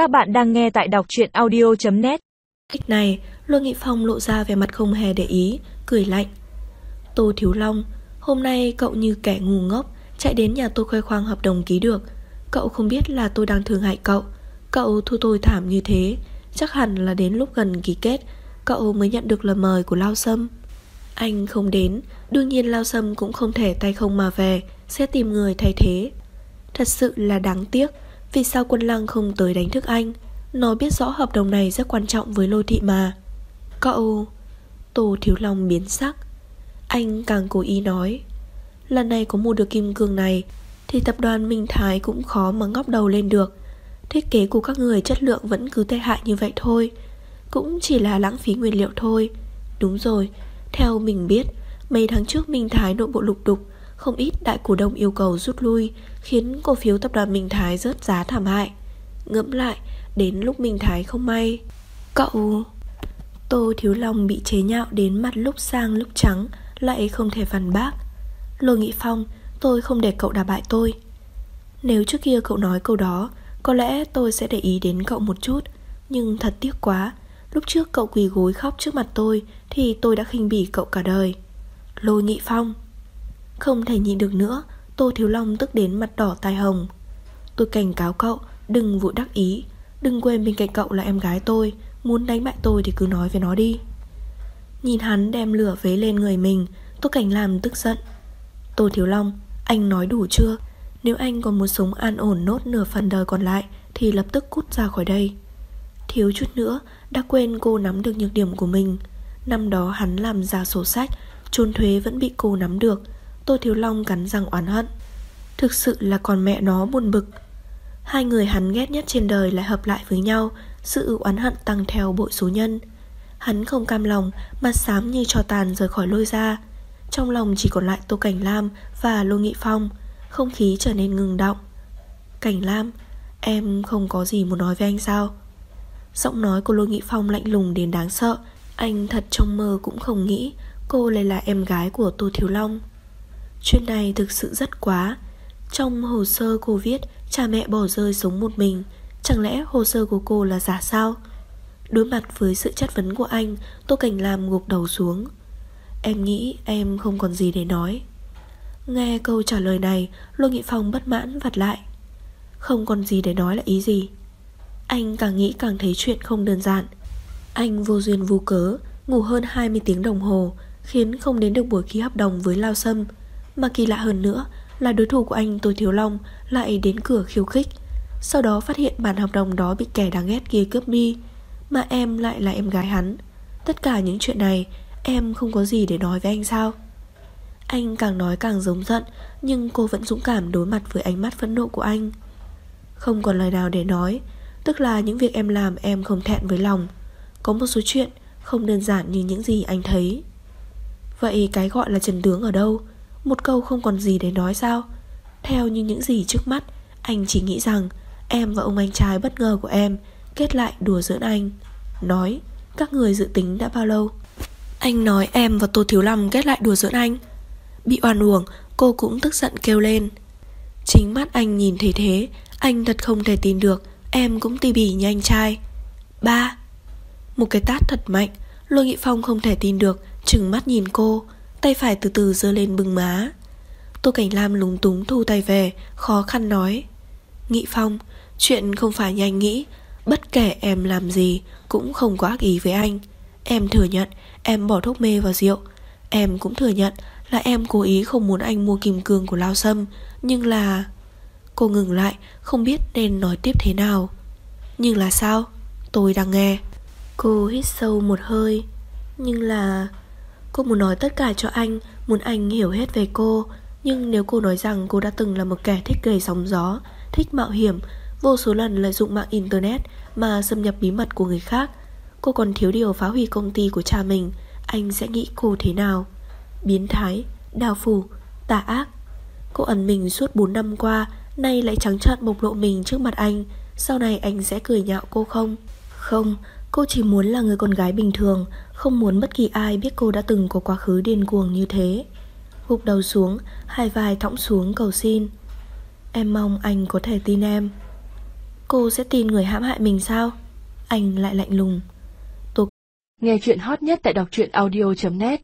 Các bạn đang nghe tại đọc truyện audio.net Cách này, Lương Nghị Phong lộ ra vẻ mặt không hề để ý, cười lạnh. Tô Thiếu Long, hôm nay cậu như kẻ ngu ngốc, chạy đến nhà tôi khoe khoang hợp đồng ký được. Cậu không biết là tôi đang thương hại cậu. Cậu thu tôi thảm như thế, chắc hẳn là đến lúc gần ký kết, cậu mới nhận được lời mời của Lao Sâm. Anh không đến, đương nhiên Lao Sâm cũng không thể tay không mà về, sẽ tìm người thay thế. Thật sự là đáng tiếc, vì sao quân lăng không tới đánh thức anh? Nó biết rõ hợp đồng này rất quan trọng với lôi thị mà. Cậu Tô Thiếu Long biến sắc. Anh càng cố ý nói, Lần này có mua được kim cương này, Thì tập đoàn Minh Thái cũng khó mà ngóc đầu lên được. Thiết kế của các người chất lượng vẫn cứ tệ hại như vậy thôi, Cũng chỉ là lãng phí nguyên liệu thôi. Đúng rồi, Theo mình biết, Mấy tháng trước Minh Thái nội bộ lục đục không ít đại cổ đông yêu cầu rút lui, Khiến cổ phiếu tập đoàn Minh Thái rớt giá thảm hại. Ngẫm lại, Đến lúc Minh Thái không may, Cậu Tô Thiếu Long bị chế nhạo đến mặt lúc sang lúc trắng, Lại không thể phản bác. Lôi Nghị Phong, Tôi không để cậu đả bại tôi. Nếu trước kia cậu nói câu đó, Có lẽ tôi sẽ để ý đến cậu một chút. Nhưng thật tiếc quá, Lúc trước cậu quỳ gối khóc trước mặt tôi Thì tôi đã khinh bỉ cậu cả đời. Lôi Nghị Phong không thể nhịn được nữa, Tô Thiếu Long tức đến mặt đỏ tai hồng. Tôi cảnh cáo cậu, Đừng vội đắc ý. Đừng quên bên cạnh cậu là em gái tôi, Muốn đánh bại tôi thì cứ nói với nó đi. Nhìn hắn đem lửa vế lên người mình, Tôi cảnh làm tức giận. Tô Thiếu Long, Anh nói đủ chưa? Nếu anh còn muốn sống an ổn nốt nửa phần đời còn lại, Thì lập tức cút ra khỏi đây. Thiếu chút nữa, Đã quên cô nắm được nhược điểm của mình. Năm đó hắn làm ra sổ sách, Trốn thuế vẫn bị cô nắm được. Tô Thiếu Long cắn răng oán hận. Thực sự là còn mẹ nó buồn bực. Hai người hắn ghét nhất trên đời lại hợp lại với nhau, Sự oán hận tăng theo bội số nhân. Hắn không cam lòng, Mặt xám như cho tàn rời khỏi lôi ra. Trong lòng chỉ còn lại Tô Cảnh Lam Và Lô Nghị Phong, Không khí trở nên ngừng động. Cảnh Lam, Em không có gì muốn nói với anh sao? Giọng nói của Lô Nghị Phong lạnh lùng đến đáng sợ, Anh thật trong mơ cũng không nghĩ Cô lại là em gái của Tô Thiếu Long. Chuyện này thực sự rất quá. Trong hồ sơ cô viết, Cha mẹ bỏ rơi sống một mình. Chẳng lẽ hồ sơ của cô là giả sao? Đối mặt với sự chất vấn của anh, Tô Cảnh Lam gục đầu xuống. Em nghĩ em không còn gì để nói. Nghe câu trả lời này, Lô Nghị Phong bất mãn vặt lại. Không còn gì để nói là ý gì. Anh càng nghĩ càng thấy chuyện không đơn giản. Anh vô duyên vô cớ, Ngủ hơn 20 tiếng đồng hồ, Khiến không đến được buổi ký hợp đồng với Lao Sâm mà kỳ lạ hơn nữa là đối thủ của anh Tô Thiếu Long lại đến cửa khiêu khích. Sau đó phát hiện bản hợp đồng đó bị kẻ đáng ghét kia cướp đi, mà em lại là em gái hắn. Tất cả những chuyện này em không có gì để nói với anh sao? Anh càng nói càng giống giận, nhưng cô vẫn dũng cảm đối mặt với ánh mắt phẫn nộ của anh. Không còn lời nào để nói, tức là những việc em làm em không thẹn với lòng. Có một số chuyện không đơn giản như những gì anh thấy. Vậy cái gọi là trần tướng ở đâu? Một câu không còn gì để nói sao. Theo như những gì trước mắt, Anh chỉ nghĩ rằng Em và ông anh trai bất ngờ của em Kết lại đùa giỡn anh. Nói, các người dự tính đã bao lâu? Anh nói em và Tô Thiếu Lâm kết lại đùa giỡn anh. Bị oan uổng, Cô cũng tức giận kêu lên. Chính mắt anh nhìn thấy thế, Anh thật không thể tin được, Em cũng tỉ bỉ như anh trai. Ba. Một cái tát thật mạnh, Lôi Nghị Phong không thể tin được, Trừng mắt nhìn cô. Tay phải từ từ dơ lên bưng má. Tô Cảnh Lam lúng túng thu tay về, Khó khăn nói. Nghị Phong, Chuyện không phải như anh nghĩ. Bất kể em làm gì, Cũng không có ác ý với anh. Em thừa nhận, em bỏ thuốc mê vào rượu. Em cũng thừa nhận là em cố ý không muốn anh mua kim cương của Lao Sâm, Nhưng là Cô ngừng lại, Không biết nên nói tiếp thế nào. Nhưng là sao? Tôi đang nghe. Cô hít sâu một hơi, Nhưng là Cô muốn nói tất cả cho anh Muốn anh hiểu hết về cô. Nhưng nếu cô nói rằng cô đã từng là một kẻ thích gây sóng gió Thích mạo hiểm Vô số lần lợi dụng mạng internet Mà xâm nhập bí mật của người khác Cô còn thiếu điều phá hủy công ty của cha mình Anh sẽ nghĩ cô thế nào? Biến thái, đào phủ, tà ác. Cô ẩn mình suốt 4 năm qua Nay lại trắng trợn bộc lộ mình trước mặt anh. Sau này anh sẽ cười nhạo cô không? Không, Cô chỉ muốn là người con gái bình thường, Không muốn bất kỳ ai biết cô đã từng có quá khứ điên cuồng như thế. Gục đầu xuống, Hai vai thõng xuống cầu xin. Em mong anh có thể tin em. Cô sẽ tin người hãm hại mình sao? Anh lại lạnh lùng. Nghe chuyện hot nhất tại đọc truyện audio.net